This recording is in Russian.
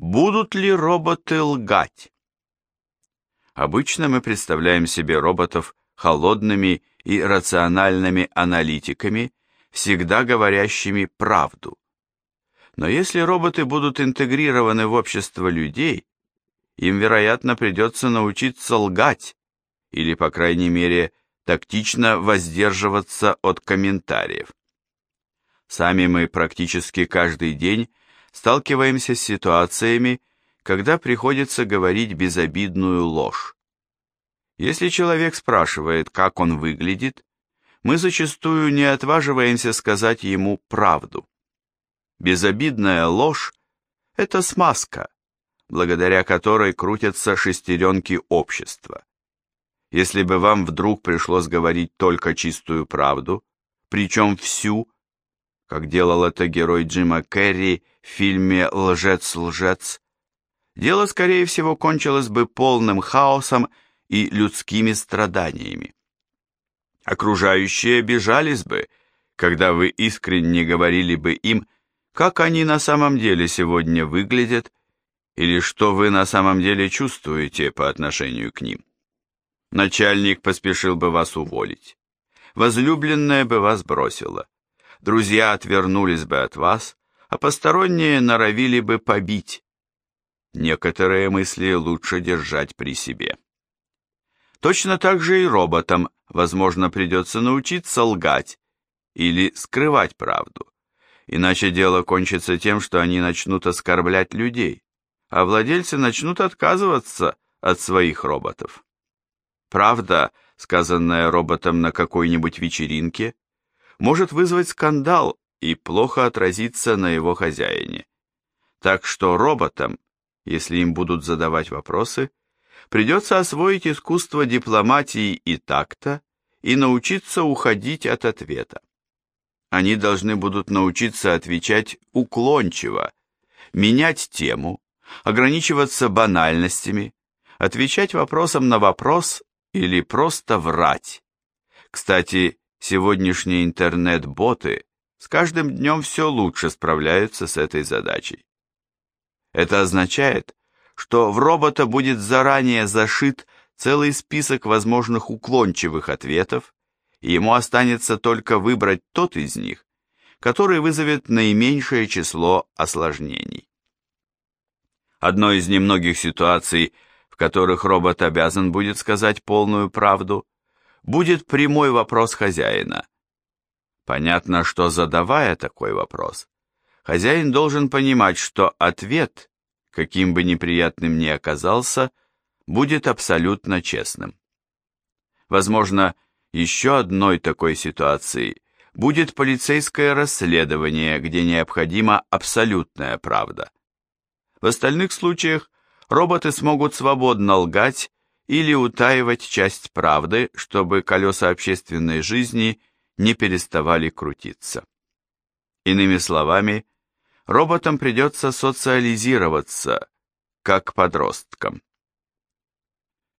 Будут ли роботы лгать? Обычно мы представляем себе роботов холодными и рациональными аналитиками, всегда говорящими правду. Но если роботы будут интегрированы в общество людей, им, вероятно, придется научиться лгать, или, по крайней мере, тактично воздерживаться от комментариев. Сами мы практически каждый день сталкиваемся с ситуациями, когда приходится говорить безобидную ложь. Если человек спрашивает, как он выглядит, мы зачастую не отваживаемся сказать ему правду. Безобидная ложь – это смазка, благодаря которой крутятся шестеренки общества. Если бы вам вдруг пришлось говорить только чистую правду, причем всю, как делал это герой Джима Керри в фильме «Лжец-лжец», дело, скорее всего, кончилось бы полным хаосом и людскими страданиями. Окружающие обижались бы, когда вы искренне говорили бы им, как они на самом деле сегодня выглядят или что вы на самом деле чувствуете по отношению к ним. Начальник поспешил бы вас уволить. Возлюбленная бы вас бросила. Друзья отвернулись бы от вас, а посторонние норовили бы побить. Некоторые мысли лучше держать при себе. Точно так же и роботам, возможно, придется научиться лгать или скрывать правду. Иначе дело кончится тем, что они начнут оскорблять людей, а владельцы начнут отказываться от своих роботов. Правда, сказанная роботом на какой-нибудь вечеринке, может вызвать скандал и плохо отразиться на его хозяине. Так что роботам, если им будут задавать вопросы, придется освоить искусство дипломатии и такта и научиться уходить от ответа. Они должны будут научиться отвечать уклончиво, менять тему, ограничиваться банальностями, отвечать вопросом на вопрос или просто врать. Кстати, сегодняшние интернет-боты с каждым днем все лучше справляются с этой задачей. Это означает, что в робота будет заранее зашит целый список возможных уклончивых ответов, и ему останется только выбрать тот из них, который вызовет наименьшее число осложнений. Одной из немногих ситуаций, в которых робот обязан будет сказать полную правду, будет прямой вопрос хозяина. Понятно, что задавая такой вопрос, хозяин должен понимать, что ответ каким бы неприятным ни оказался, будет абсолютно честным. Возможно, еще одной такой ситуацией будет полицейское расследование, где необходима абсолютная правда. В остальных случаях роботы смогут свободно лгать или утаивать часть правды, чтобы колеса общественной жизни не переставали крутиться. Иными словами, роботам придется социализироваться, как подросткам.